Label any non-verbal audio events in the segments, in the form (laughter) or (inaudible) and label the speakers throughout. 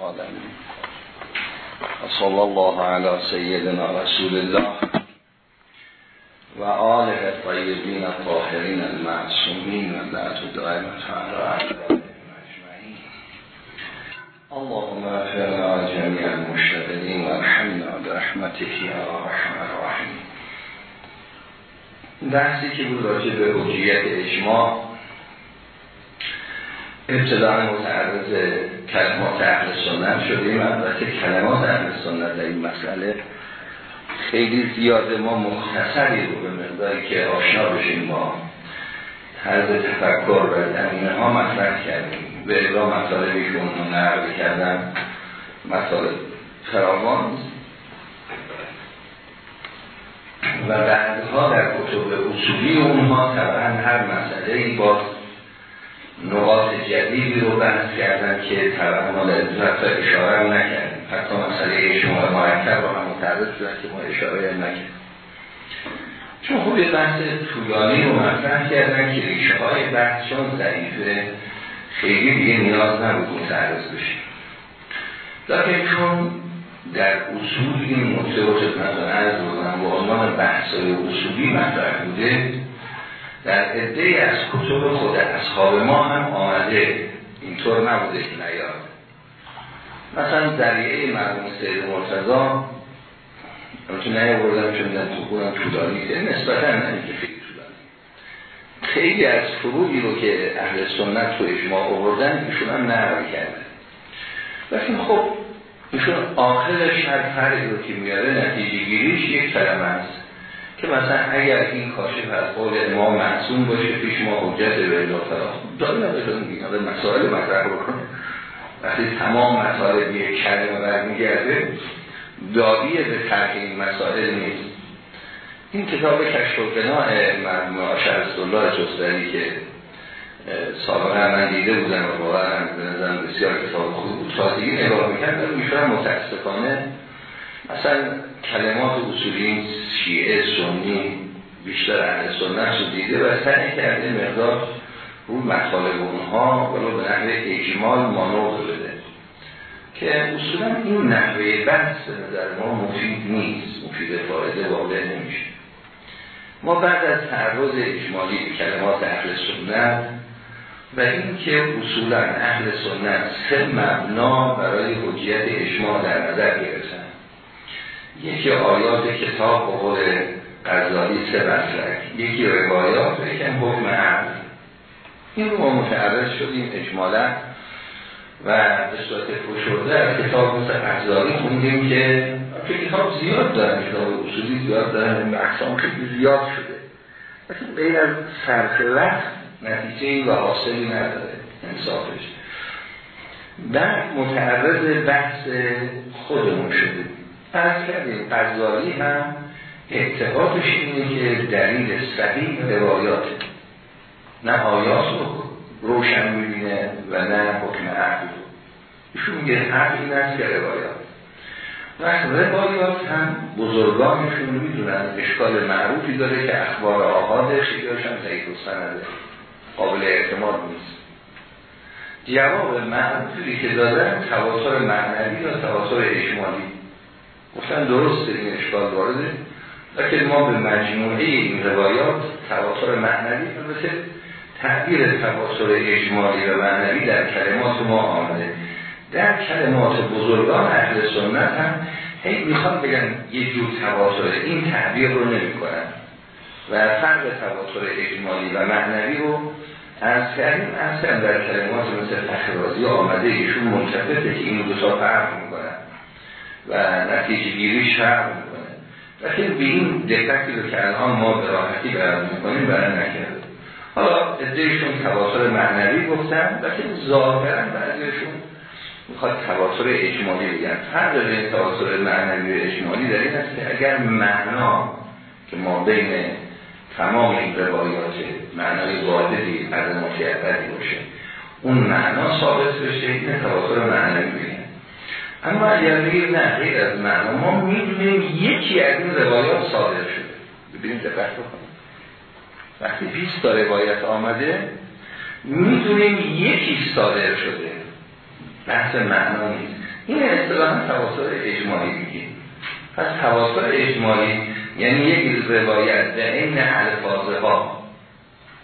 Speaker 1: العالمين وصلى الله على سيدنا رسول الله وآله الطيبين الطاهرين المعصومين واللعنة الدائمة على أجمعين اللهم اغفر جميع المشتغلين وارحمنا برحمتك يا ارحم الراحمين بحثی که بود راجع به حجیت اجماع ابتداع متعرض کلمات اهل سنت شدیم. البته کلمات اهل سنت در این مسئله خیلی زیاده ما مختصری رو به مقداری که آشنا بشیم با طرز تفکر و زمینه ها مطرح کردیم. به اقلا مطالبی که اونها نقل کردن مطالب فراوان. و بعدها در کتب اصولی اونها طبعا هر مسئله ای با نقاط جدیدی رو بحث کردن که طبعا ما لذت اشاره هم نکردیم حتی مسئله شما مرکب رو هم متعرض شدن که ما اشاره هم نکردیم. چون خوب یه بحث طولانی رو مطرح کردن که ریشه های بحث چون ضعیفه خیلی دیگه نیاز نبود متعرض بشیم لیکن چون در اصول این نکته رو خدمت عرض بودن با عنوان بحث اصولی مطرح بوده در عده از کتب خود اصحاب ما هم آمده. اینطور نبوده که نیاد. مثلا دریعه مرموم سید مرتضا تو نیاوردم چون در تو خودم طولانی نسبتا نه که خیلی طولانی. خیلی از فروعی رو که اهل سنت تو اجماع آوردن ایشون هم نقل کرده لیکن خب ایشون آخر هر فرقی رو که میاره نتیجه گیریش یک کلمه است. که مثلا اگر این کاشف از قول امام معصوم باشه پیش ما حجت به الله تعالی داری نداشتن دیگه مسائل مطرح بکنه وقتی تمام مسائل یک کلمه برمیگرده دایی به ترک این مسائل نیست. این کتاب کشف و قناع مرحوم الله جستری که سابقا من دیده بودم و واقعا به نظرم بسیار کتاب خوب بود. تازگی نگاه می‌کردم میشونم متاسفانه مثلا کلمات اصولی شیعه سنی بیشتر اهل سنت رو دیده و سعی کرده مقدار رو مطالب اونها ولو به نحوه اجمال مانور بده. که اصولا این نحوه بحث در ما مفید نیست مفید فایده واقع نمیشه. ما بعد از تعرض اجمالی به کلمات اهل سنت و این که اصولا اهل سنت سه مبنا برای حجیت اجماع در نظر گرفتن. یکی آیات کتاب و قول قضایی سه مسلک. یکی روایات و یکی حکم عقل. این رو ما متعرض شدیم اجمالا و به صورت فشرده از کتاب مثل قضایی خوندیم که کتاب زیاد دارن کتاب اصولی زیاد دارن اقسام خیلی زیاد شده. لیکن غیر از صرف وقت نتیجه و حاصلی نداره انصافش. بعد متعرض بحث خودمون شده فرض کردیم قضایی هم اعتقادش اینه که دلیل صحیح روایات. نه آیات رو روشن می‌بینه و نه حکم عقل رو. ایشون میگه عقل این است که روایات. و روایات هم بزرگانشون می‌دونن اشکال معروفی داره که اخبار آهادش خیلیش هم ضعیف و سنده قابل اعتماد نیست. جواب معروفی که دادن تواتر معنوی و تواتر اجمالی؟ گفتن درسته این اشکال وارده. لیکن ما به مجموعه این روایات تواتر معنوی البته تعبیر تواتر اجمالی و معنوی در کلمات ما آمده. در کلمات بزرگان اهل سنت هم هی می‌خوان بگن یه جور تواتر این تعبیر رو نمی کنن و فرق تواتر اجمالی و معنوی رو از کردیم. اصلا در کلمات مثل فخرازی آمده ایشون منتفته که این دو تا فرق می‌کنن. و نتیجه گیری شرم می‌کنه. لیکن به این دقتی رو که الان ما به راحتی بیان می‌کنیم بیان نکرده. حالا ادهشون تواتر معنوی گفتن لیکن ظاهرا بعضیشون می‌خواد تواتر اجمالی بگن. فرق بین تواتر معنوی و اجمالی در این است که اگر معنا که ما بین تمام این روایات معنای واحدی از مشیعتی باشه اون معنا ثابت بشه این تواتر معنوی بگن اما اگر بگیم نه غیر از معنا ما می‌دونیم یکی از این روایات صادر شده. ببینیم دقت بکنیم وقتی 20 تا روایت آمده می‌دونیم یکی صادر شده. بحث معنا نیست. این اصطلاحا تواتر اجمالی میگیم پس تواتر اجمالی یعنی یک روایت در این الفاظه ها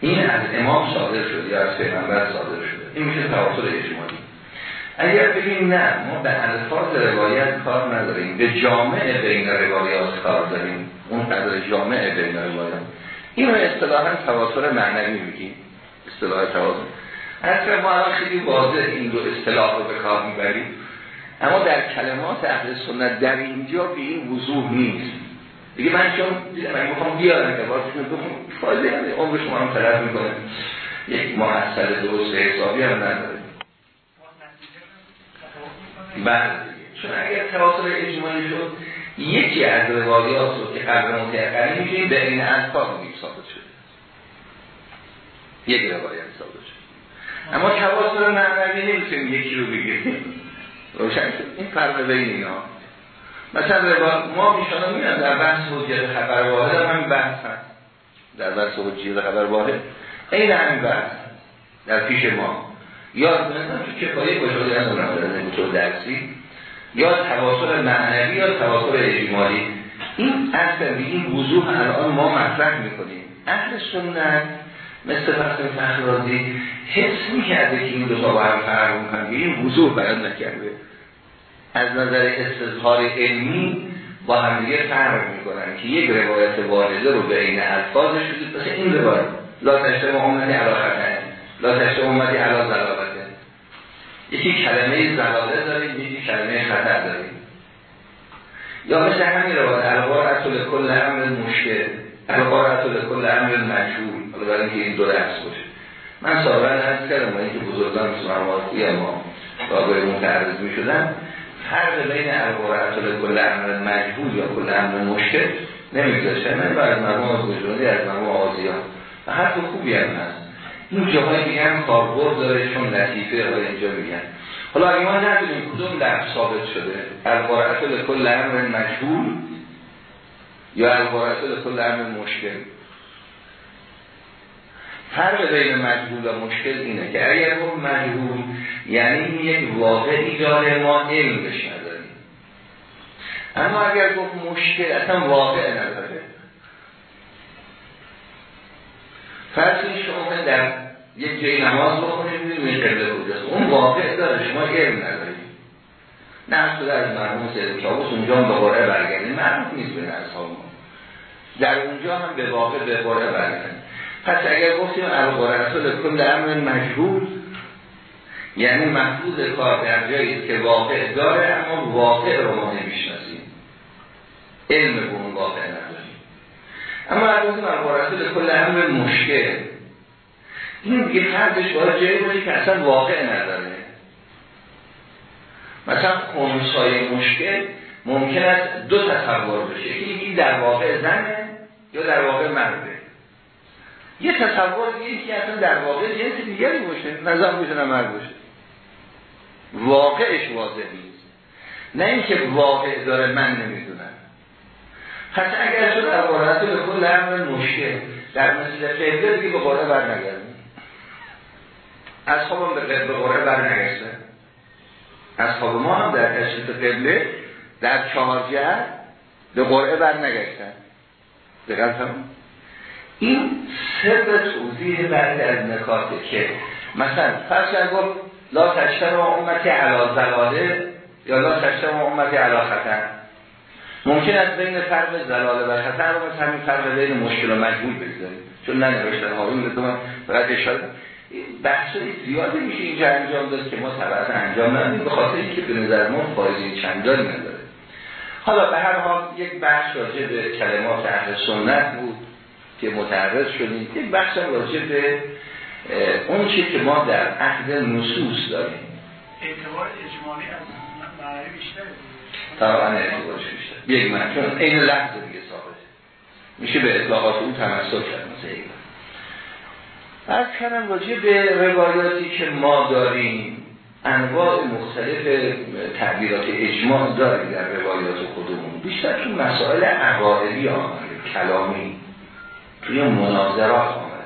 Speaker 1: این از امام صادر شده یا از پیغمبر صادر شده. این میشه تواتر اجمالی. اگر بگیم نه ما به الفاظ روایت کار نداریم. به جامعه بین روایات کار داریم. اون قدر جامعه بین روایات. این رو اصطلاحا تواتر معنوی میگیم. اصطلاح تواتر اصلا ما الان خیلی واضح این دو اصطلاح رو به کار می‌بریم. اما در کلمات اهل سنت در اینجا به این وضوح نیست. دیگه من چون من می‌خوام بیارم که واسه فایده عمر شما رو طرف می‌کنه. یک محصل درست حسابی هم نداره. بله چون اگر تواصل اجمالی شد یکی از روایات رو که قبل متعقلی میشه به این انفاق میگیم ثابت شده. یک روایت ثابت شد اما تواصل معنوی نمی‌تونیم یکی رو بگیریم روشن این فرق بین اینا. مثلا ما میشانا میرن در بحث حجیت خبر واحد هم همین بحث هست. در بحث حجیت خبر واحد. این همین بحث در پیش ما. یا تو کفایه بشاده هم دارم در درسی. یا تواصل معنوی یا تواصل اجمالی. این اصلا این وضوح الان ما مطرح می‌کنیم. اهل سنت مثل فصل فخرازی حس می‌کرده که این دو تا با هم فرق می‌کنن. این وضوح بیان نکرده. از نظر استظهار علمی با همدیگه فرق می‌کنن که یک روایت وارده رو به این الفاظش شده مثل این روایت. لا تشتم امتی علا خطن لا تشتم امتی علا یکی کلمه زلاله داریم یکی کلمه خطر داریم. یا مثل همین روایت الوارت کل امر مشکل. الوارت کل امر مجهول. حالا برای اینکه این دو درس باشه. من سابقا هست کردم با اینکه بزرگان مسلماتی ما راگاه متعرض می شدن فرق بین القرآن کل امر مجبور یا کل امر مشکل نمیگذاشتن من مرموم از بجوری از مرموم آزیان. و حرف خوبی هم هست. این جاهای هم کاربرد داره چون لطیفه ها اینجا میگن. حالا اگه ما ندونیم کدوم لفظ ثابت شده القرآن کل امر مجبور یا القرآن کل امر مشکل؟ فرق بین مجبور و مشکل اینه که اگر اون مجبور یعنی یک واقعی داره ما علم بش نداریم. اما اگر گفت مشکل اصلا واقع نداره. فرض شما در یک جای نماز بخونید می‌دونید قبله کجاست. اون واقع داره شما علم ندارید. نه شده از مرموم سید چاوس اونجا هم قرعه برگردید مرموم نیست به اصحاب ما در اونجا هم به واقع به قرعه برگردید پس اگر گفتیم القرآن کل امر مجهول یعنی محفوظ کار در جایی که واقع داره اما واقع رو ما نمی‌شناسیم. علم به اون واقع نداریم اما اگر گفتیم القرآن کل امر مشکل. این دیگه فرقش باید جایی که اصلا واقع نداره. مثلا خونسای مشکل ممکن است دو تصور بشه یکی در واقع زنه یا در واقع مرده. یه تصور دیگه که اصلا در واقع جنس دیگری باشه نظر می‌تونه مرد باشه. واقعش واضح نیست. نه اینکه واقع داره من نمی‌دونم. پس اگر شد در وارد به کل امر مشکل در مثل قبله دیگه به قرآن بر نگردیم از خواب به قبله بر نگشته از خواب ما هم در تشریف قبله در چهار جهر به قرآن بر نگشتن دقیق این سر توضیح بعد از نکاته که مثلا فرض گفت لا تشتم امتی علا زلاله یا لا تشتم امتی علا خطر. ممکن است بین فرق زلاله و خطر رو مثل همین فرق بین مشکل و مجبول بگذاریم. چون ننوشتن این من فقط اشاره بحث زیادی میشه اینجا انجام داد که ما طبعا انجام ندیم به خاطر اینکه به نظر ما فایده چندانی نداره. حالا به هر حال یک بحث راجع به کلمات اهل سنت بود که متعرض شدیم. یک بحث راجع به اون چی که ما در عهد نصوص داریم.
Speaker 2: اعتبار اجمالی از معنی بیشتر
Speaker 1: طبعا اعتبارش بیشتر یک من چون این لحظه دیگه ثابت میشه به اطلاقات اون تمسک کرد مثل این از کنم راجع به روایاتی که ما داریم انواع مختلف تعبیرات اجماع داریم در روایات خودمون. بیشتر تو مسائل عقائدی آمده کلامی. توی مناظرات آمده.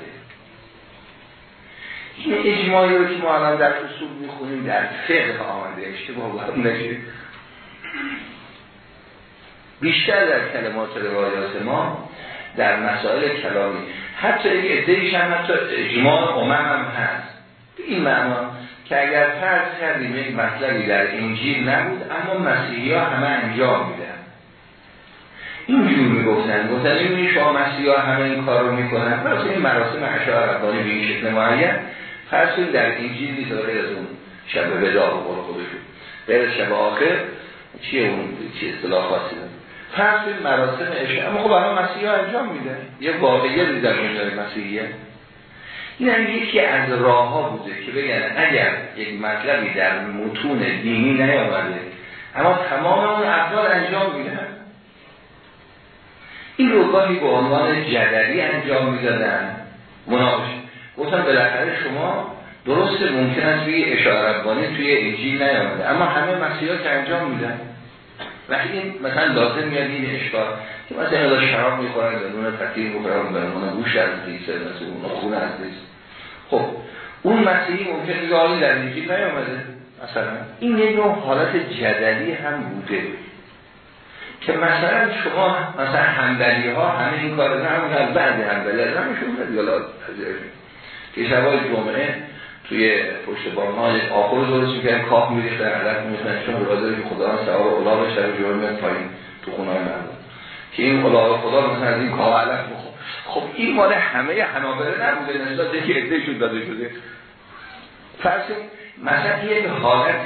Speaker 1: این اجماعی رو که ما الان در اصول می‌خونیم در فقه آمده اشتباه باید نشید بیشتر در کلمات روایات ما در مسائل کلامی. حتی یک ادهیش هم حتی اجماع امم هم هست. این معنا که اگر فرض کردیم یک مطلبی در انجیل نبود اما مسیحی ها همه انجام میدن. اینجور می‌گفتن. گفتن این شما مسیحی ها همه این کار رو می‌کنن. پس این مراسم عشاء ربانی به این شکل معین. فرض در انجیل نیست. غیر از اون شب ودا و قول خودشون. غیر شب آخر. چیه اون چی اصطلاح خاصی داره فرض مراسم عشاء. اما خب الان انجام میده. یه واقعیه در دنیای مسیحیه. این هم یکی از راه ها بوده که بگن اگر یک مطلبی در متون دینی نیامده اما تمام اون افراد انجام میدن. این رو گاهی به عنوان جدری انجام می‌دادن. مناقش. گفتم بالاخره شما درست ممکن است توی اشاره توی انجیل نیامده اما همه مسیحا که انجام میدن. وقتی مثلا لازم میاد این اشکال. که مثلا شراب می‌خورن به نون فکیر می‌خورن به نون گوش از دیسه مثل اون خونه از دیسه خب اون مسیحی ممکن یالی در انجیل نیامده. مثلا این یه نوع حالت جدلی هم بوده. که مثلا شما مثلا همبلی ها همه این کار هم بعد همبلی از همشون که شبای جمعه توی پشت بام ها آخر درست می‌کنن کاخ میریخت در علف می‌کنن چون برادر که خدا سوار اولاغ شب جمعه میاد پایین تو خونه مردم. که این اولاغ خدا مثلا از این کاخ علف بخور خب این مال همه حنابره نبوده نسبت که عده شد داده شده. فرض مثلا یک حالت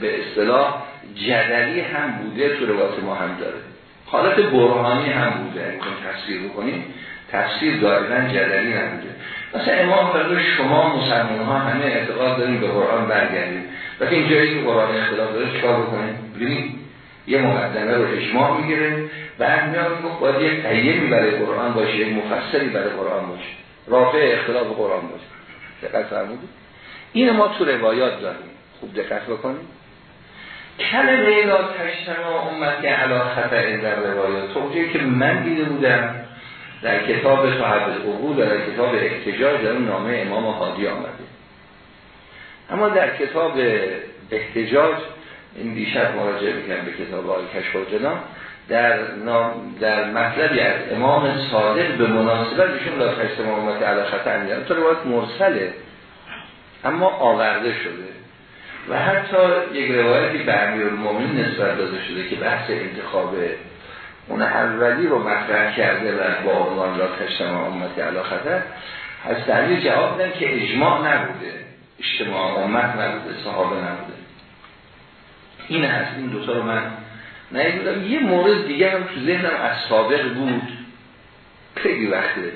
Speaker 1: به اصطلاح جدلی هم بوده تو روایت ما هم داره. حالت برهانی هم بوده اگه تفسیر بکنیم. تفسیر دائما جدلی نبوده مثلا امام فرده شما مسلمان ها همه اعتقاد داریم به قرآن برگردیم و این جایی که قرآن اختلاف داره چکار بکنیم؟ ببینید یه مقدمه رو اجماع می‌گیره بعد میاد که باید یک قیمی برای قرآن باشه یک مفسری برای قرآن باشه. رافع اختلاف قرآن باشه. دقت فرمودید این ما تو روایات داریم. خوب دقت بکنیم. کلمه لا تشتما امت علا خطر در روایات. توجیه که من دیده بودم در کتاب صاحب العقول در کتاب احتجاج در اون نامه امام حادی آمده. اما در کتاب احتجاج این دیشب مراجعه بکنم به کتاب آقای کشف در, در مطلبی از امام صادق به مناسبت ایشون لا تشت امت علی خطا انجام تو روایت مرسله اما آورده شده. و حتی یک روایتی به امیر المومن نسبت داده شده که بحث انتخاب اون اولی رو مطرح کرده و با عنوان لا تجتماع امت علا خطر از دلیل جواب دادن که اجماع نبوده اجتماع امت نبوده صحابه نبوده. این هست این دوتا رو من نیدونم. یه مورد دیگه هم تو ذهنم از سابق بود. خیلی وقته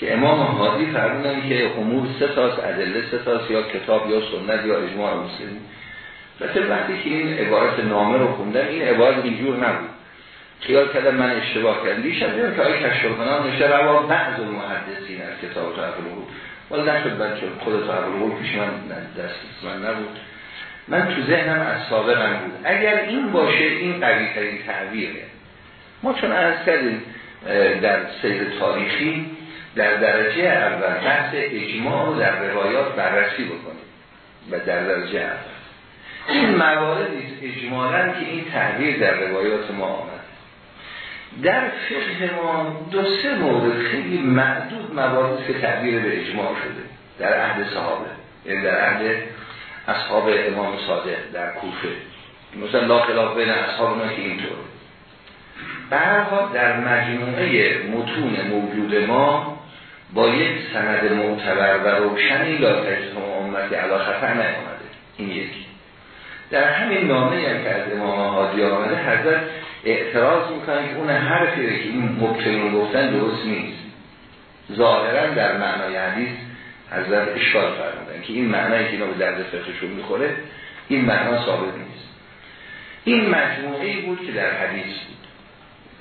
Speaker 1: که امام حادی فرمودن که امور سه تاست ادله سه تاست یا کتاب یا سنت یا اجماع مسلمی و وقتی که این عبارت نامه رو خوندم این عبارت اینجور نبود. خیال کردم؟ من اشتباه کردم. دیشب دیدم که آقای کشفالخانه نشه روا بعض المحدثین از کتاب تعقل بود ولی نشد چون خود تعقل بود پیش من دست من نبود. من تو ذهنم از سابقم بود. اگر این باشه این قوی ترین تعبیره. ما چون از کردیم در سیر تاریخی در درجه اول بحث اجماع رو در روایات بررسی بکنیم. و در درجه اول. این مواردی اجمالا که این تعبیر در روایات ما آمد در فقه ما دو سه مورد خیلی معدود موارد که تعبیر به اجماع شده در عهد صحابه. یعنی در عهد اصحاب امام صادق در کوفه. مثلا لا خلاف بین اصحاب ما که اینطور. برها در مجموعه متون موجود ما با یک سند معتبر و روشنی لا تجتمع امتی علا خطر نیامده. این یکی. در همین نامه که از امام آمده حضرت اعتراض می‌کنن که اون حرفی که این مبتلون گفتن درست نیست. ظاهرا در معنای حدیث حضرت اشکال فرمودن که این معنایی که اینا به درد فقهشون می‌خوره این معنا ثابت نیست. این مجموعه بود که در حدیث بود.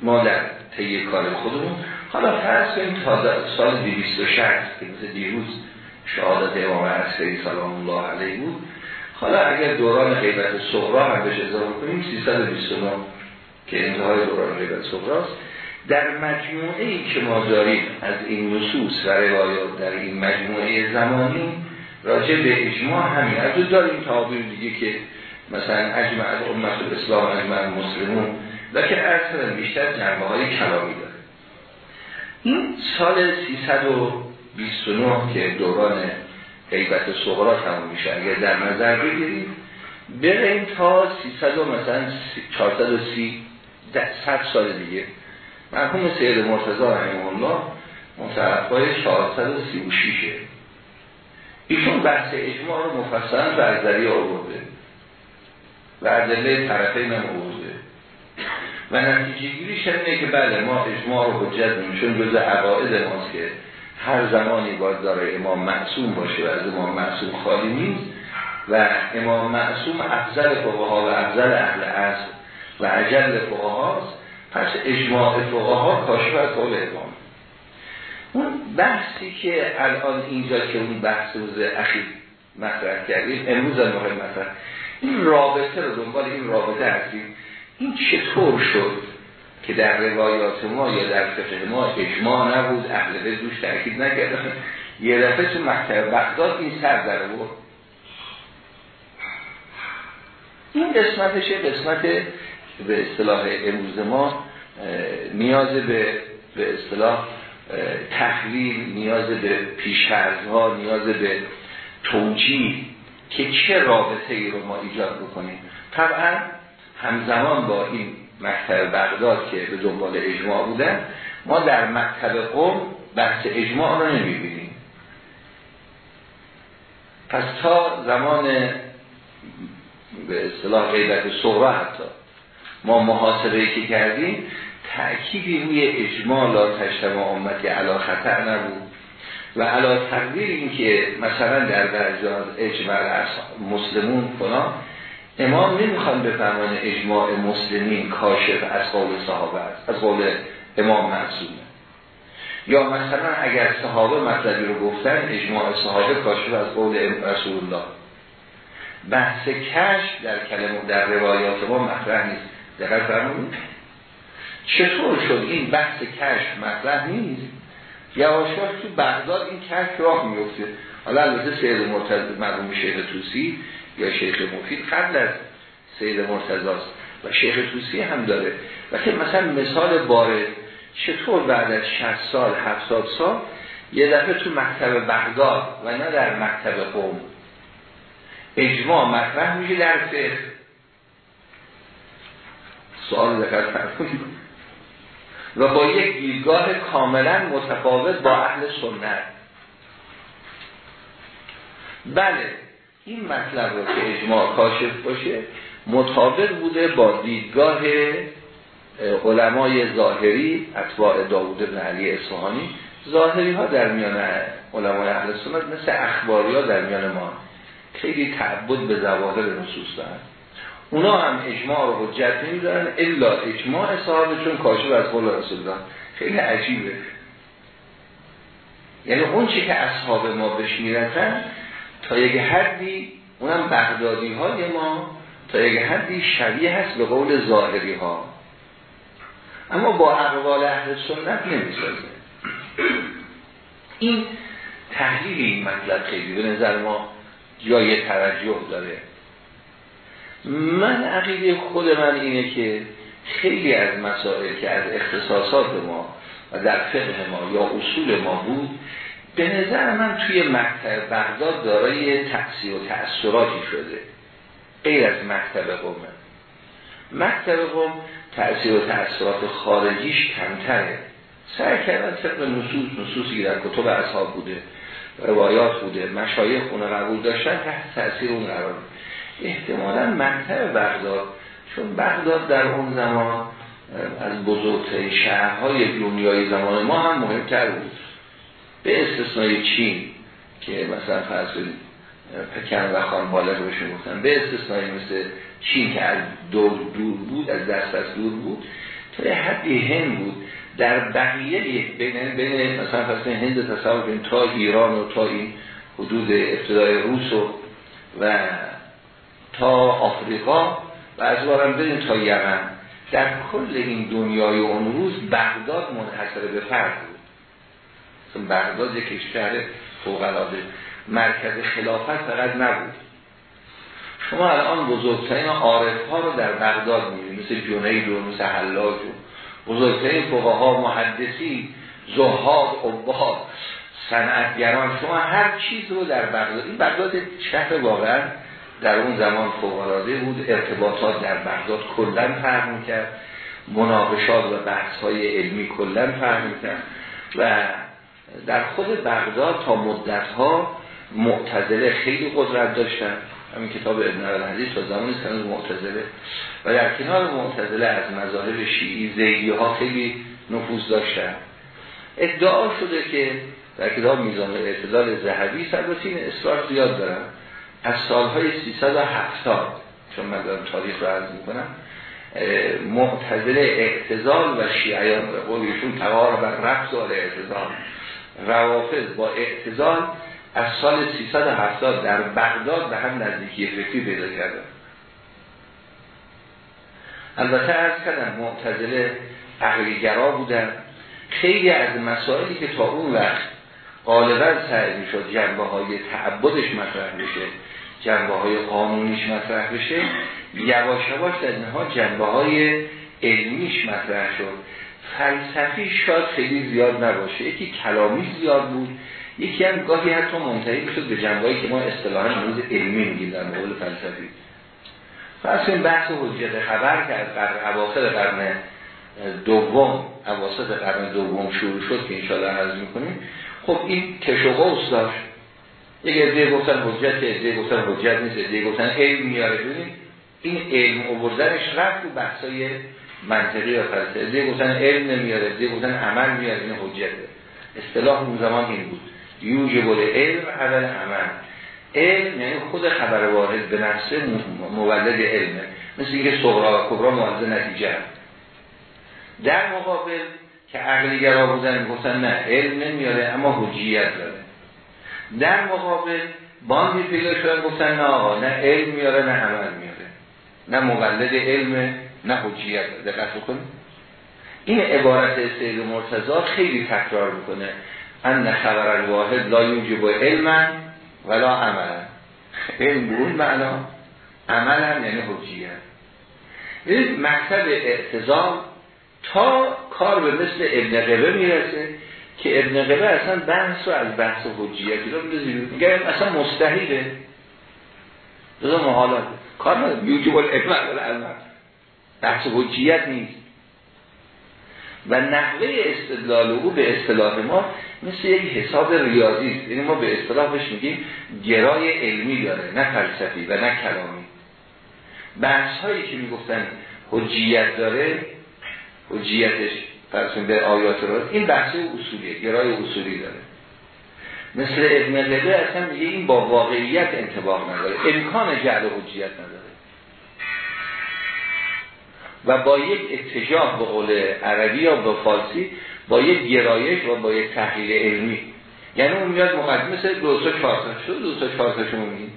Speaker 1: ما در طی کار خودمون حالا فرض کنیم تا سال 260 که مثل دیروز شهادت امام عسکری سلام الله علیه بود حالا اگر دوران غیبت صغرا هم بهش اضافه کنیم 329 که انتهای دوران غیبت صغراست در مجموعه ای که ما داریم از این نصوص و روایات در این مجموعه زمانی راجع به اجماع همین. از داریم تعابیر دیگه که مثلا اجماع از امت اسلام اجماع مسلمون لیکن ارز بیشتر جنبه های کلامی داره. این سال 329 که دوران غیبت صغرا تمام میشه اگر در نظر بگیریم بریم تا 300 مثلا 430 100 سال دیگه. مرحوم سید مرتضی رحمه الله متوفای 436 ایشون بحث اجماع رو مفصلا بر ذریعه آورده و ادله طرفین هم آورده. و نتیجه گیریش اینه که بله ما اجماع رو حجت چون جز عقاید ماست که هر زمانی باید داره امام معصوم باشه و از امام معصوم خالی نیست. و امام معصوم افضل فقها و افضل اهل اصل و عجل فقهاست پس اجماع فقها کاشف از قول امام. اون بحثی که الان اینجا که اون بحث روز اخیر مطرح کردیم امروز هم مهم مطرح این رابطه رو دنبال این رابطه هستیم. این چطور شد که در روایات ما یا در فقه ما اجماع نبود اهل به دوش تاکید نکردن (laughs) یه دفعه تو مکتب بغداد این سر در بود این قسمتشه قسمت به اصطلاح امروز ما نیاز به به اصطلاح تحلیل نیاز به پیشرزها نیاز به توجیه که چه رابطه ای رو ما ایجاد بکنیم. طبعا همزمان با این مکتب بغداد که به دنبال اجماع بودن ما در مکتب قوم بحث اجماع رو نمی‌بینیم. پس تا زمان به اصطلاح غیبت صغرا حتی ما محاسبه که کردیم تأکیدی روی اجماع لا تجتمع امتی علا خطر نبود. و علا تقدیر این که مثلا در درجات اجماع مسلمون کنم امام نمی‌خوان بفرمان اجماع مسلمین کاشف از قول صحابه است از قول امام معصومه یا مثلا اگر صحابه مطلبی رو گفتن اجماع صحابه کاشف از قول رسول الله. بحث کش در کلمه در روایات ما مطرح نیست. دقیق فرمونید چطور شد این بحث کش مطرح نیست؟ یواشاش تو بغداد این کش راه میفته حالا البته سید مرتضی مرحوم شیخ توسی یا شیخ مفید قبل از سید مرتضاست و شیخ توسی هم داره. و که مثلا مثال باره چطور بعد از 60 سال 70 سال یه دفعه تو مکتب بغداد و نه در مکتب قوم اجماع مطرح میشه در فقه. سوال فرمودید و با یک دیدگاه کاملا متفاوت با اهل سنت. بله این مطلب رو که اجماع کاشف باشه مطابق بوده با دیدگاه علمای ظاهری اتباع داوود بن علی اصفهانی. ظاهری ها در میان علمای اهل سنت مثل اخباری ها در میان ما. خیلی تعبد به زواهر نصوص دارن. اونا هم اجماع رو حجت نمیدارن الا اجماع صحابه چون کاشف از قول رسول الله. خیلی عجیبه. یعنی اون چی که اصحاب ما بهش می‌رسن تا یک حدی اونم بغدادی های ما تا یک حدی شبیه هست به قول ظاهری ها اما با اقوال اهل سنت نمی‌سازه. این تحلیل این مطلب خیلی به نظر ما جای توجه داره. من عقیده خود من اینه که خیلی از مسائل که از اختصاصات ما و در فقه ما یا اصول ما بود به نظر من توی مکتب بغداد دارای تأثیر و تأثیراتی شده. غیر از مکتب قومه مکتب قوم تأثیر و تأثیرات خارجیش کمتره. سعی کردن طبق نصوص نصوصی در کتب اصحاب بوده روایات بوده مشایخ اون قبول داشتن تحت تأثیر اون قرار احتمالا مکتب بغداد. چون بغداد در اون زمان از بزرگترین شهرهای دنیای زمان ما هم مهمتر بود. به استثنای چین که مثلا فرض پکن و خان بالا بهشون گفتن. به استثنای مثل چین که از دور دور بود از دست از دور بود تا یه حدی هند بود. در بقیه بین, بین مثلا فرض هند تصور کنید تا ایران و تا این حدود ابتدای روس و, و تا آفریقا و از بارم بریم تا یمن. در کل این دنیای اون روز بغداد منحصر به فرد بود. بغداد یک کشور فوقلاده مرکز خلافت فقط نبود. شما الان بزرگترین عارف ها رو در بغداد می‌بینید. مثل جنید و مثل حلاج و بزرگترین فقها محدثی زهاد عباد صنعتگران. شما هر چیز رو در بغداد این بغداد شهر واقعا در اون زمان فوقلاده بود. ارتباطات در بغداد کلا فهم کرد مناقشات و بحث های علمی کلا فهم کرد و در خود بغداد تا مدت ها معتزله خیلی قدرت داشتن. همین کتاب ابن الحدیث تا زمان سند معتزله. و در کنار معتزله از مذاهب شیعی زیدی ها خیلی نفوذ داشتن. ادعا شده که در کتاب میزان اعتدال ذهبی این اصرار زیاد دارم از سالهای 370 چون من دارم تاریخ رو عرض می‌کنم معتزله اعتزال و شیعیان به قولیشون تقار و رفض و اعتزال. روافض با اعتزال از سال 370 در بغداد به هم نزدیکی فکری پیدا کردن. البته از کردم معتزله عقلیگرا بودن. خیلی از مسائلی که تا اون وقت غالبا سعی می‌شد جنبه های تعبدش مطرح بشه جنبه های قانونیش مطرح بشه. یواش یواش در اینها جنبه های علمیش مطرح شد. فلسفی شاید خیلی زیاد نباشه. یکی کلامی زیاد بود یکی هم گاهی حتی منتهی می‌شد به جنبهایی که ما اصطلاحا امروز علمی میگیم در مقابل فلسفی. پس این بحث حجت خبر که از قرن اواخر قرن دوم اواسط قرن دوم شروع شد که انشاءالله عرض می‌کنیم. خب این کش و قوس داشت. یک عده گفتن حجت عده گفتن حجت نیست عده گفتن علم میاره. ببینید این علم آوردنش رفت تو بحثای منطقی و فلسفه عده گفتن علم نمیاره عده گفتن عمل میاره این حجته اصطلاح اون زمان این بود. یوجب علم اول عمل علم یعنی خود خبر وارد به نفسه مولد علمه مثل اینکه صغرا و کبرا مولد نتیجه در مقابل که عقلیگرا بودن گفتن نه علم نمیاره اما حجیت داره. در مقابل باندی پیدا شدن گفتن نه آقا نه علم میاره نه عمل میاره. نه مولد علم نه حجیت. دقت بکنید. این عبارت سید مرتضا خیلی تکرار می‌کنه. ان خبر الواحد لا یوجب علما ولا عملا علم به اون معنا عمل هم یعنی حجیت. ببینید مکتب اعتزام تا کار به مثل ابن قبه می‌رسه که ابن قبه اصلا بحث رو از بحث حجیتی رو میگه میگه اصلا مستحیله. دو محالات کار نداره یوجب العلم بحث حجیت نیست. و نحوه استدلال او به اصطلاح ما مثل یک حساب ریاضی است. یعنی ما به اصطلاحش میگیم گرای علمی داره نه فلسفی و نه کلامی. بحث هایی که می‌گفتن حجیت داره حجیتش فرسون به آیات رو این بحث اصولیه گرای اصولی داره. مثل ابن قبه اصلا میگه این با واقعیت انتباه نداره امکان جعل حجیت نداره. و با یک اتجاه به قول عربی یا به فارسی با یک گرایش و با یک تحلیل علمی. یعنی اون میاد مقدمه دو سه چهار شد دو سه چهار میگید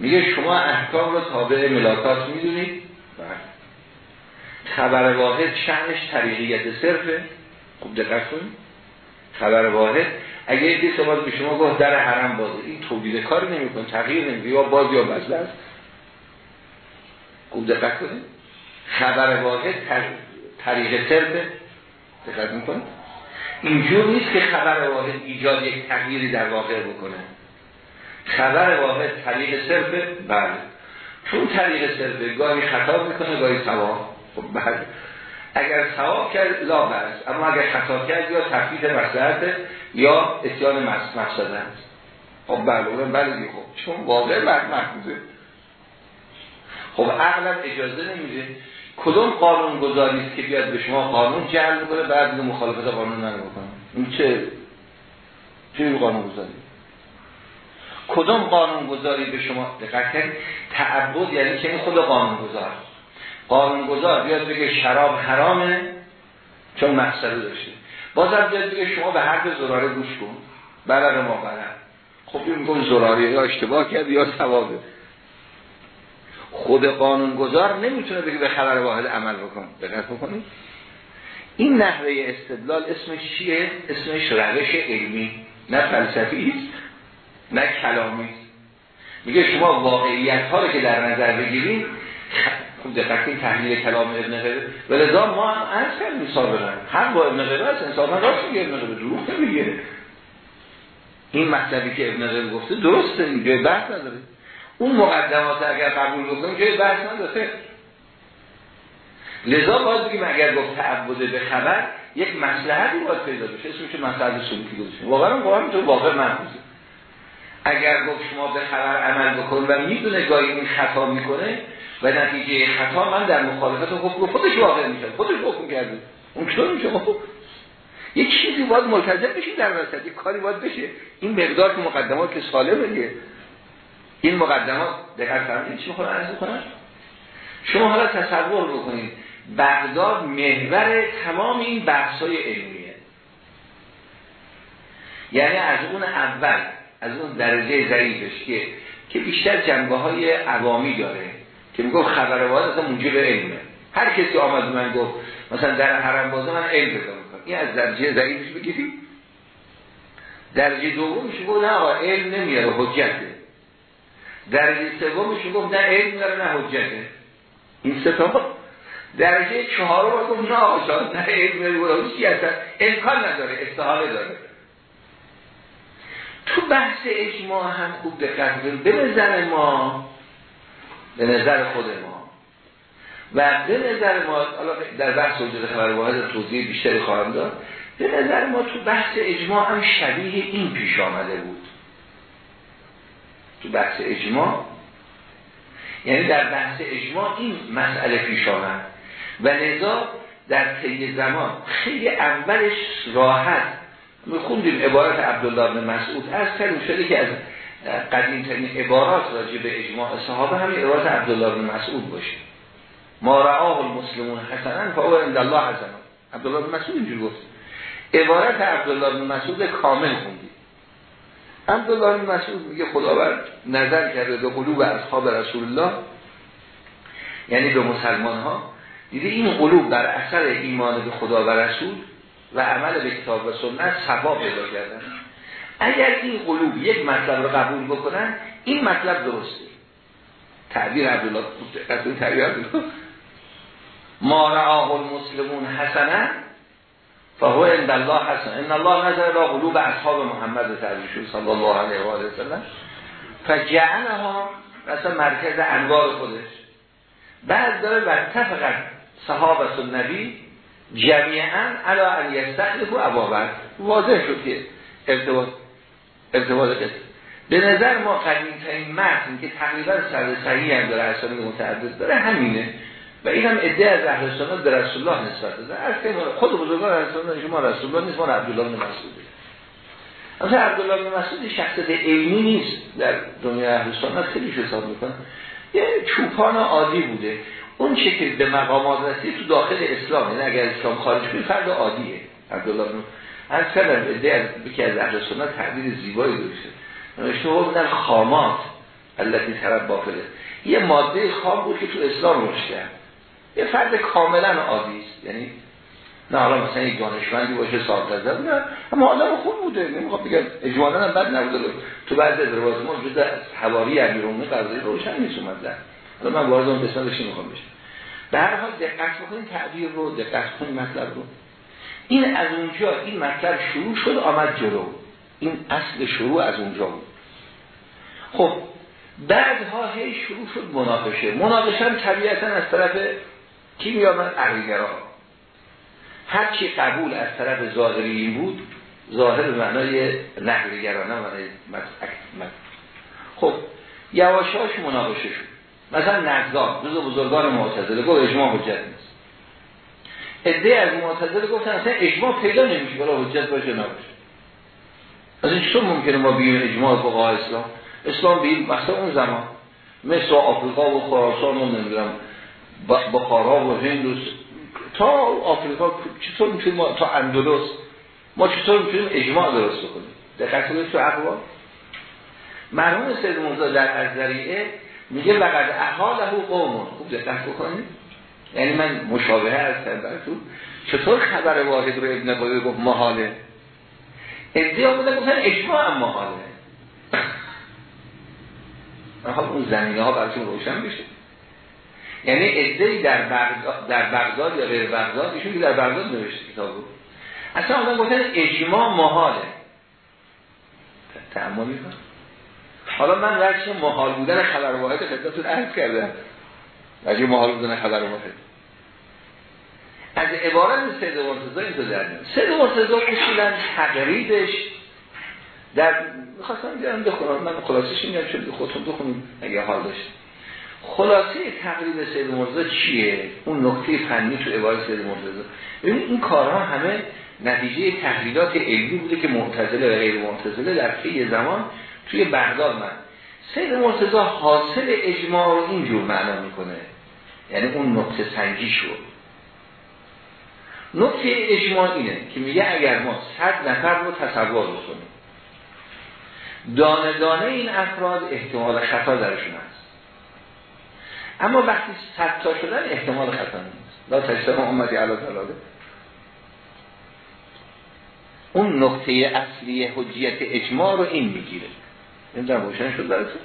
Speaker 1: میگه شما احکام رو تابع ملاکات می‌دونید؟ بله. خبر واحد شأنش طریقیت صرفه. خوب دقت کنید. خبر واحد. اگه یه سوال به شما گفت در حرم بازه این تولید کار نمیکن تغییر نمی‌کنه یا باز یا بزله است. خوب دقت کنید. خبر واحد طریق صرفه. دقت می‌کنید. اینجور نیست که خبر واحد ایجاد یک تغییری در واقع بکنه. خبر واحد طریق صرفه؟ بله. چون طریق صرفه گاهی خطا می‌کنه گاهی ثواب. خب بله. اگر ثواب کرد لا برس اما اگر خطا کرد یا تفکیک مصلحت یا اتیان مقصد است خب بله بله خب چون واقع محفوظه خب عقلم اجازه نمیده. کدوم قانون گذاری است که بیاد به شما قانون جعل می‌کنه بعد دیگه مخالفت قانون نمی‌کنه این چه چه قانون گذاری کدوم قانون گذاری به شما دقت کنید تعبد یعنی که خود قانون گذار قانون گذار بیاد بگه شراب حرامه چون مقصده داشته. بازم بیاد بگه شما به حرف زراره گوش کن. بلد ما بلد خب این میگن زراره یا اشتباه کرد یا ثوابه. خود قانونگذار نمی‌تونه بگه به خبر واحد عمل بکن دقت بکنید. این نحوه استدلال اسمش چیه؟ اسمش روش علمی. نه فلسفی نه کلامی میگه شما واقعیت ها رو که در نظر بگیرید خوب دقت تحلیل کلام ابن قیبه ولذا ما هم از کردیم سابقا. هم با ابن قیبه است انسان راست میگه ابن قیبه دروغ نمیگه. این مطلبی که ابن قیبه گفته درسته اینجا بحث نداره. اون مقدمات اگر قبول بکنیم جای بحث نداره. لذا باید بگیم اگر گفت تعبده به خبر یک مسلحتی باید پیدا بشه اسمش مسئله سلوکی گذاشتیم واقعا واقعا تو واقع محفوظه اگر گفت شما به خبر عمل بکن و می‌دونه گاهی این خطا می‌کنه و نتیجه خطا من در مخالفت حکم خودش واقع میشه خودش حکم کرده. اون میشه؟ خب. یک چیزی باید ملتزم بشین در وسط. یک کاری باید بشه. این مقدار که مقدمات که سالمه دیگه. این مقدمات دقت فرمودید چی می‌خوام عرض کنم شما حالا تصور بکنید. بغداد محور تمام این بحث‌های علمیه. یعنی از اون اول از اون درجه ضعیفش که که بیشتر جنبه های عوامی داره. که می‌گفت خبر واحد اصلا موجب علمه. هر کسی آمد من گفت مثلا در حرم بازه من علم پیدا این از درجه ضعیفش بگیریم درجه دومش گفت نه علم نمیاره حجته. درجه سومش گفت نه علم میاره نه حجته. این سه تا درجه چهارم گفت نه آقا نه علم میاره چی اصلا امکان نداره استحاله داره. تو بحث اجماع هم خوب دقت به نظر ما به نظر خود ما. و به نظر ما در بحث وجود خبر واحد توضیح بیشتری خواهم داد به نظر ما تو بحث اجماع هم شبیه این پیش آمده بود. تو بحث اجماع یعنی در بحث اجماع این مسئله پیش آمد. و لذا در طی زمان خیلی اولش راحت خوندیم عبارت عبدالله بن مسعود از کردیم شده که از قدیم ترین عبارات راجع به اجماع صحابه همین عبارت عبدالله بن مسعود باشه. ما رعاه المسلمون حسنا فهو عند الله حسنا. عبدالله بن مسعود اینجور گفت. عبارت عبدالله بن مسعود کامل خوندید عبدالله بن مسعود میگه خداوند نظر کرده به قلوب اصحاب رسول الله یعنی به مسلمان ها دیده این قلوب بر اثر ایمان به خدا و رسول و عمل به کتاب و سنت ثواب پیدا کردن. اگر این قلوب یک مطلب رو قبول بکنن این مطلب درسته. تعبیر عبدالله تعبیر عبدالله. ما رعاه المسلمون حسنا فهو عند الله حسن ان الله نظر الى قلوب اصحاب محمد تعبیر صلی الله علیه و آله وسلم فجعلها مثلا مرکز انوار خودش. بعد داره و اتفقا صحابه النبی جمیعا علا ان یستعلف و ابابت واضح شد که ارتباط ارتباط قصه به نظر ما قدیم ترین متن که تقریبا سر صحیح هم داره اصلا متعدد داره همینه. و این هم ادعای از اهل سنت به رسول الله نسبت داده از خود بزرگان اهل سنت شما رسول الله نیست ما عبدالله بن مسعود. اصلا عبدالله بن مسعود شخصیت علمی نیست در دنیا اهل سنت خیلی حساب می‌کنه. یه چوپان عادی بوده. اون چه که به مقامات رسید تو داخل اسلام یعنی اگر اسلام خارج کنی فرد عادیه. عبدالله بن از کلم ادعای از که از اهل سنت تعبیر زیبایی داشته. نوشته بودن خامات التي طرف باطله. یه ماده خام بود که تو اسلام رشد کرد یه فرد کاملا عادی است. یعنی نه حالا مثلا یک دانشمندی باشه سالتزه نه. اما آدم خوب بوده. نمی‌خواد بگم اجمالا هم بد نبوده. تو بعضی از روایت ما جز حواری امیرالمومنین قضایی روشن نیست اومد حالا من وارد اون قسمتش نمی‌خوام بشم. به هر حال دقت بکنید تعبیر رو دقت کنید مطلب رو. این از اونجا این مطلب شروع شد آمد جلو. این اصل شروع از اونجا بود. خب بعدها هی شروع شد مناقشه. مناقشه هم طبیعتا از طرف کی می آمد عقیگران هر چی قبول از طرف ظاهری بود ظاهر به معنای نقلگرانه خب یواشاش مناقشه شد. مثلا جز بزرگان معتزله. گفت اجماع حجت نیست. عده از معتزله گفتن اصلا اجماع پیدا نمیشه برای حجت باشه نباشه از این چطور ممکنه ما بیون اجماع فقهای اسلام؟ اسلام بیم مثلا اون زمان مثل آفریقا و خراسان و نمی‌دونم بخارا و هند تا آفریقا چطور می‌تونیم تا اندلس ما چطور می‌تونیم اجماع درست کنیم دقت کنید تو اقوال. مرحوم سید موزا در ازدریعه میگه وقد احاله قوم خوب دقت بکنید. یعنی من مشابهه هستم براتون چطور خبر واحد رو ابن قوی گفت محاله؟ ادعا بودن گفتن اجماع هم محاله. حال اون زمینه ها براتون روشن بشه یعنی ادعی در بغداد در بغداد یا غیر بغداد ایشون که در بغداد نوشته کتابو اصلا آدم گفتن اجماع محاله. تعمل می‌کنم. حالا من وجه محال بودن خبر واحد خدمتتون عرض کردم. وجه محال بودن خبر واحد از عبارت سید مرتضی این تو در سید مرتضی اصولا تقریبش در می‌خواستم بیارم بخونم. من خلاصش میگم چون خودتون بخونیم اگه حال داشت. خلاصه تقریب سید مرتضی چیه؟ اون نقطه فنی تو عبارت سید مرتضی. ببینید این کارها همه نتیجه تحلیلات علمی بوده که معتزله و غیر معتزله در طی زمان توی بغداد من سید مرتضی حاصل اجماع رو اینجور معنا می‌کنه. یعنی اون نقطه سنجی شد نقطه اجماع اینه که میگه اگر ما صد نفر رو تصور بکنیم دانه دانه این افراد احتمال خطا درشون هست. اما وقتی صد تا شدن احتمال خطا نیست. لا تجتمع امتی علا دلاله اون نقطه اصلی حجیت اجماع رو این می‌گیره. این در روشن شد براتون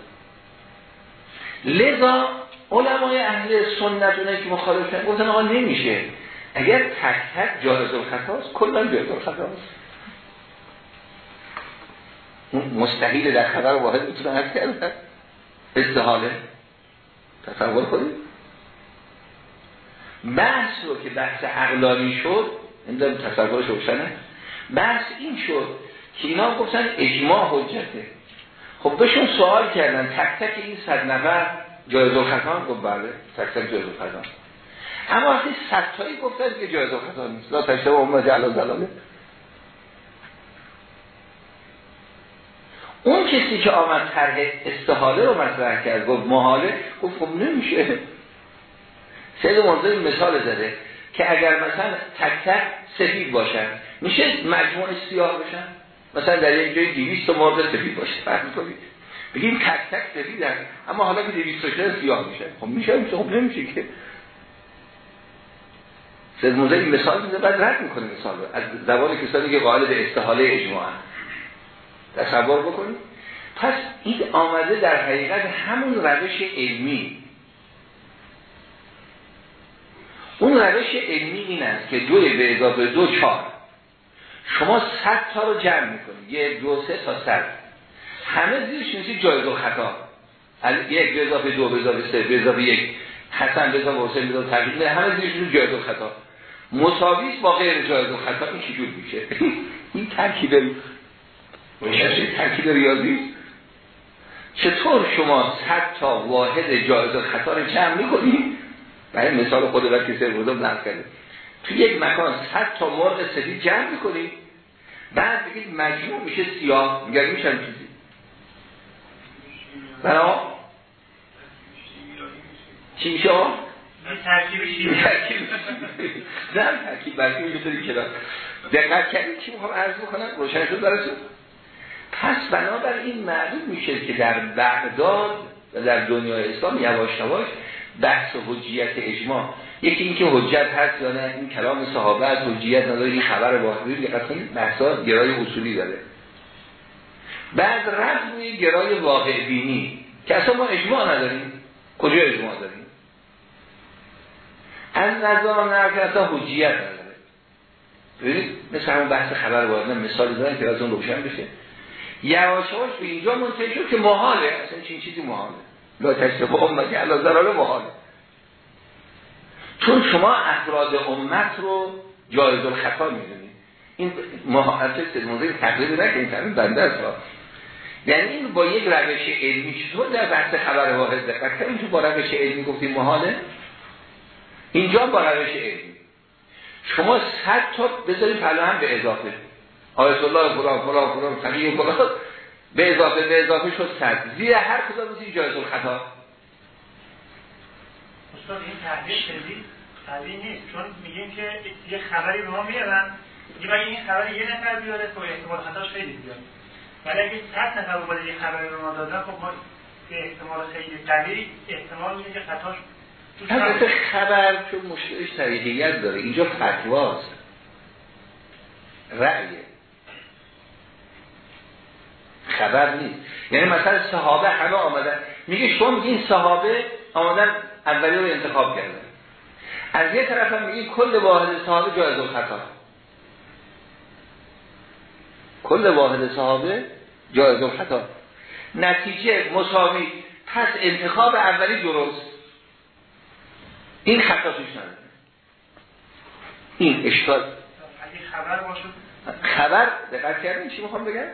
Speaker 1: لذا علمای اهل سنت اونه که مخالفن گفتن آقا نمیشه. اگر تک تک جایز الخطاست کلا جایز الخطاست مستحیل در خبر واحد بتونه حد کردن. استحاله. تصور کنید. بحث رو که بحث عقلانی شد دارم تصورش روشنه. بحث این شد که اینا گفتن اجماع حجته. خب بهشون سوال کردن تک تک این صد نفر جایز الخطا گفت بله تک تک جایز الخطا اما وقتی ستایی گفتن که جایز خطا نیست لا تشتبه امت علا زلاله اون کسی که آمد طرح استحاله رو مطرح کرد گفت محاله گفت خب نمیشه. سید مرزه مثال زده که اگر مثلا تک تک سفید باشن میشه مجموع سیاه باشن مثلا در یک جای 200 مرد سفید باشه فرض کنید بگیم تک تک سفیدن اما حالا که 200 شده سیاه میشه. خب میشه میشه خب نمیشه که. سید موزه این مثال میده بعد رد می‌کنه مثال از زبان کسانی که قائل به استحاله اجماع تصور بکنید. پس این آمده در حقیقت همون روش علمی. اون روش علمی این است که دوی به اضافه دو چهار. شما صد تا رو جمع می‌کنید یک دو سه تا صد. همه زیرش میشه جایز و خطا. یک به اضافه دو به اضافه سه به اضافه یک. حسن به اضافه حسین به اضافه همه زیرش میشه جایز و خطا. مساویس با غیر جایز و خطا. این چجور میشه؟ (laughs) این ترکیب ترکیب ریاضی چطور شما صد تا واحد جایز و خطا رو جمع می‌کنید برای مثال خود وقتی سر بودم کرده تو یک مکان صد تا مرغ سفید جمع می‌کنید بعد بگید مجموع میشه سیاه میگه میشن چیزی. برای چی میشه؟ ترکیب نه ترکیب برکی میشه کنار. دقت کردید چی می‌خوام عرض بکنم؟ روشن شد براتون پس بنابراین معلوم میشه که در بغداد و در دنیای اسلام یواش یواش بحث حجیت اجماع یکی اینکه حجت هست یا نه این کلام صحابه از حجیت نداره این خبر واقعی که قطعا بحثا گرای اصولی داره. بعد رفت روی گرای واقع بینی که اصلا ما اجماع نداریم. کجا اجماع داریم؟ از نظام نه که اصلا حجیت نداره. ببینید مثل همون بحث خبر واقعی مثال دارن که از اون روشن بشه. یواش به اینجا منتهی شد که محاله اصلا چین چیزی محاله. لا تشتبه امتی علا ضرار محاله. چون شما افراد امت رو جایز الخطا می‌دونید این محاله موضوع تقریب نکنید همین بنده است. یعنی این با یک روش علمی چطور در بحث خبر واحد دقت کنیم؟ تو با روش علمی گفتیم محاله اینجا با روش علمی. شما صد تا بذارید هم به اضافه. آیت الله فلان فلان فلان فلان فلان. به اضافه به اضافه شد صد. زیر هر کدام مثل جایز الخطا.
Speaker 2: استاد این تحلیل خیلی قوی نیست چون میگیم که یه خبری به ما میارن میگه اگه این خبر یه نفر بیاره خب احتمال خطاش خیلی بیاره ولی اگه صد نفر بود یه خبری به ما دادن خب ما به احتمال خیلی قوی احتمال میده که خطاش
Speaker 1: البته خبر چون مشکلش طریقیت داره. اینجا فتواست. رأیه خبر نیست. یعنی مثلا صحابه همه آمدن. میگه شما این صحابه آمدن اولی رو انتخاب کردن. از یه طرف هم میگه کل واحد صحابه جایز خطا کل واحد صحابه جایز خطا نتیجه مساوی. پس انتخاب اولی درست. این خطا توش نداره. این اشکال.
Speaker 2: خبر باشه.
Speaker 1: خبر دقت کردین چی می‌خوام بگم؟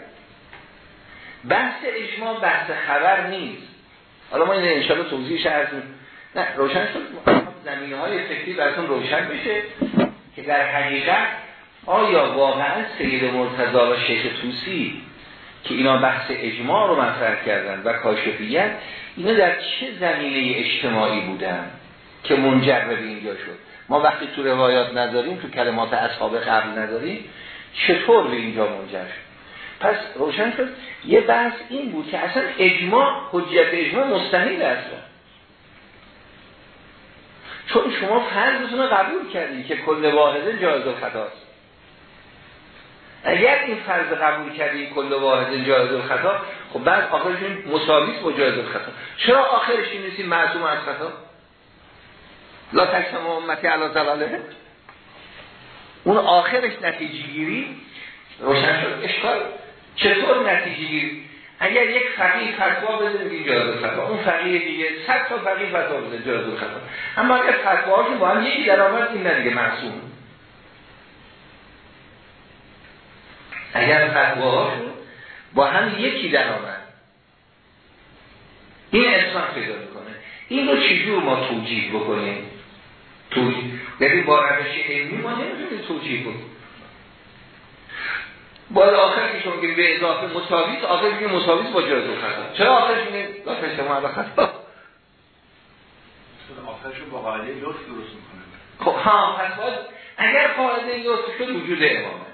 Speaker 1: بحث اجماع بحث خبر نیست. حالا ما این انشاءالله توضیحش عرض نه روشن شد. زمینه های فکری براتون روشن بشه که در حقیقت آیا واقعا سید مرتضا و شیخ توسی که اینا بحث اجماع رو مطرح کردن و کاشفیت اینا در چه زمینه اجتماعی بودن که منجر به اینجا شد؟ ما وقتی تو روایات نداریم تو کلمات اصحاب قبل نداریم چطور به اینجا منجر شد؟ پس روشن شد یه بحث این بود که اصلا اجماع حجیت اجماع مستحیل است. چون شما فرضتون رو قبول کردید که کل واحده جایز خطاست اگر این فرض قبول کردید کل واحد جایز خطا خب بعد آخرش مساویس با جایز چرا آخرش این نیستی معصوم از خطا؟ لا تکسم امتی علا زلاله اون آخرش نتیجه گیری روشن شد. اشکال چطور نتیجه گیری اگر یک فقیه فتوا بده میگه جایز خطا اون فقیه دیگه صد تا فقیه فتوا بده جایز خطا اما اگر فتواهاشون با هم یکی در آمد این نمیگه معصوم. اگر فتواهاشون با هم یکی در آمد این انسان پیدا می‌کنه. این رو چجور ما توجیه بکنیم؟ توجیه یعنی با روش علمی ما نمی‌تونیم توجیه کنیم باید آخر که شما به اضافه مساویت آخر میگه مساویت با جایز خطا. چرا آخرش میگه؟ لا تشتما علی خطا
Speaker 3: آخرشون با قاعده لطف درست می‌کنه.
Speaker 1: خب ها پس باید اگر قاعده لطف شد وجود امامه.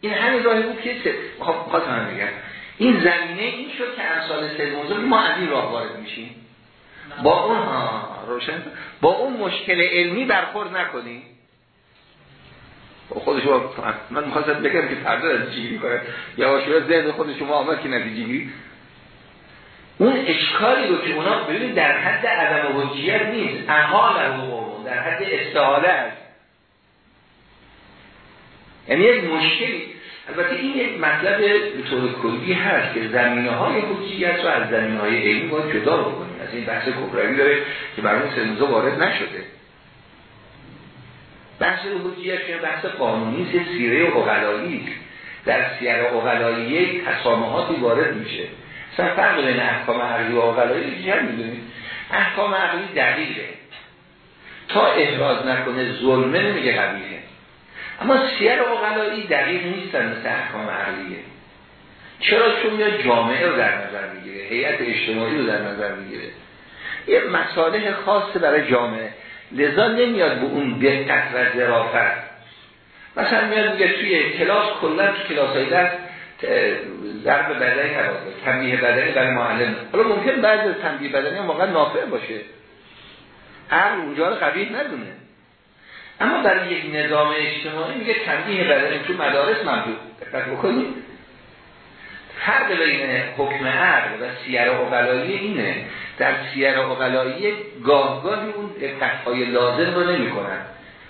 Speaker 1: این همین راهی بود که خب میگم این زمینه این شد که امثال سید موضوع ما از این راه وارد میشیم. با اون ها روشن با اون مشکل علمی برخورد نکنیم. خود شما من می‌خواستم بگم که فردا از کنه یواش یواش ذهن خود شما آمد که نتیجه اون اشکالی رو که اونا ببینید در حد عدم حجیت نیست. احال در حد استحاله است. یعنی یک مشکلی. البته این یک مطلب به طور کلی هست که زمینه های حجیت رو از زمینه های علمی باید جدا بکنیم. از این بحث کبروی داره که برای سنوزا وارد نشده. بحث حجیت که بحث قانونی سیره اغلایی در سیر اغلایی تسامحاتی وارد میشه. مثلا فرق بین احکام عقلی و اغلایی چی هم می‌دونید. احکام عقلی دقیقه. تا احراز نکنه ظلمه نمیگه قبیله. اما سیر اقلایی دقیق نیستن مثل احکام عقلیه. چرا؟ چون میاد جامعه رو در نظر می‌گیره هیئت اجتماعی رو در نظر می‌گیره. یه مساله خاص برای جامعه. لذا نمیاد به اون دقت و ظرافت. مثلا میاد میگه توی کلاس کلا تو کلاس های درس ضرب بدنی نباشه تنبیه بدنی برای معلم. حالا ممکن از تنبیه بدنی واقعا نافع باشه. عقل اونجا رو قبیح ندونه. اما برای یک نظام اجتماعی میگه تنبیه بدنی تو مدارس ممنوع دقت بکنید. فرق بین حکم عقل و سیر اقلایی اینه. در سیر اقلایی گاهگاهی اون دقتهای لازم رو نمی کنن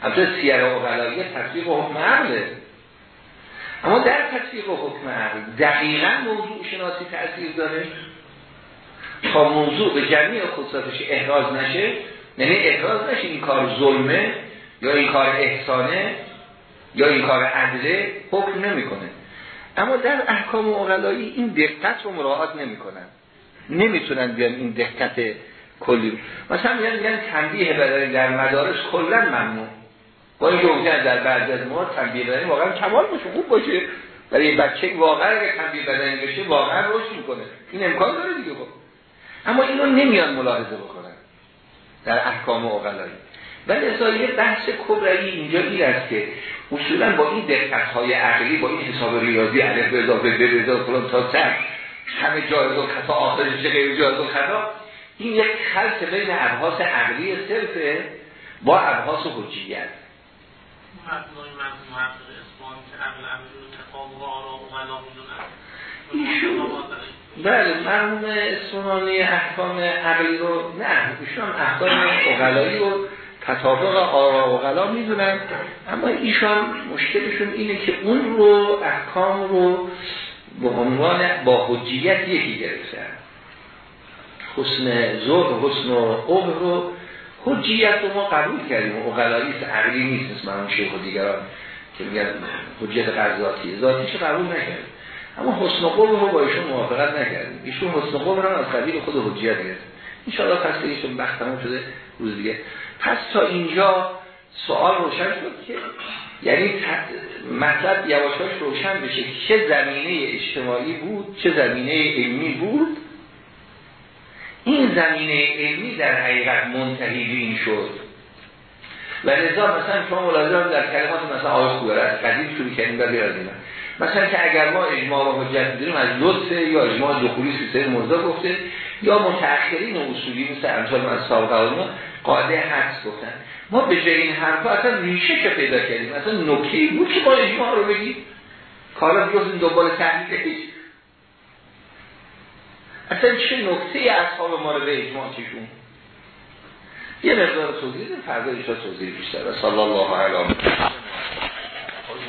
Speaker 1: البته سیر اقلایی تصویق حکم عقله اما در تصویق حکم عقل دقیقا موضوع شناسی تأثیر داره. تا موضوع به جمعی خصوصاتش احراز نشه یعنی احراز نشه این کار ظلمه یا این کار احسانه یا این کار عدله حکم نمی‌کنه. اما در احکام اقلایی این دقت رو مراعات نمی‌کنن. نمی‌تونن بیان این دقت کلی مثلا میگن میگن تنبیه بدنی در مدارس کلا ممنوع. با این در بعضی از ما تنبیه بدنی واقعا کمال باشه خوب باشه. برای بچه واقعا اگه تنبیه بدنی بشه واقعا رشد می‌کنه. این امکان داره دیگه خب. اما اینو نمیان ملاحظه بکنن در احکام اقلایی ولی اصلا یه بحث کبرایی اینجا این است که اصولا با این دقت های عقلی با این حساب ریاضی علیه به اضافه به اضافه فلان تا سر همه جایز و خطا آخرش غیر جایز و خطا این یک خلط بین ابحاث عقلی صرفه با ابحاث حجیت. بله مرحوم اسفنانی احکام عقلی رو نه ایشان احکام اقلایی رو تطابق آرا اقلا می‌دونن. اما ایشان مشکلشون اینه که اون رو احکام رو به عنوان با حجیت یکی گرفتن. حسن زهر حسن و رو حجیت رو ما قبول کردیم. اقلایی عقلی نیست مثل من شیخ و دیگران که میگن حجیت قضاتی ذاتیش قبول نکردیم. اما حسن قبر رو با ایشون موافقت نکردیم. ایشون حسن قبر رو از قبیل خود حجیت گرفت. انشاءالله پس که ایشون بخت شده روز دیگه. پس تا اینجا سوال روشن شد که یعنی مطلب یواشاش روشن بشه چه زمینه اجتماعی بود چه زمینه علمی بود. این زمینه علمی در حقیقت منتهی این شد. و رضا مثلا شما ملاحظه در کلمات مثلا آقای خوبه از قدیم شروع کردیم و بیاد مثلا که اگر ما اجماع و حجت داریم از لطفه یا اجماع دخولی سیستم موضوع گفته یا متأخرین اصولی مثل امثال من سابقه قاعده حدس گفتن. ما به جای این حرفا اصلا ریشه که پیدا کردیم. اصلا نکته بود که با اجماع رو بگیم. کارا بیفتیم دنبال تحلیل اصلا چه نکته اصحاب ما رو به اجماع چشون یه مقدار توضیح فردا ایشا توضیح بیشتر. و صلی الله علیه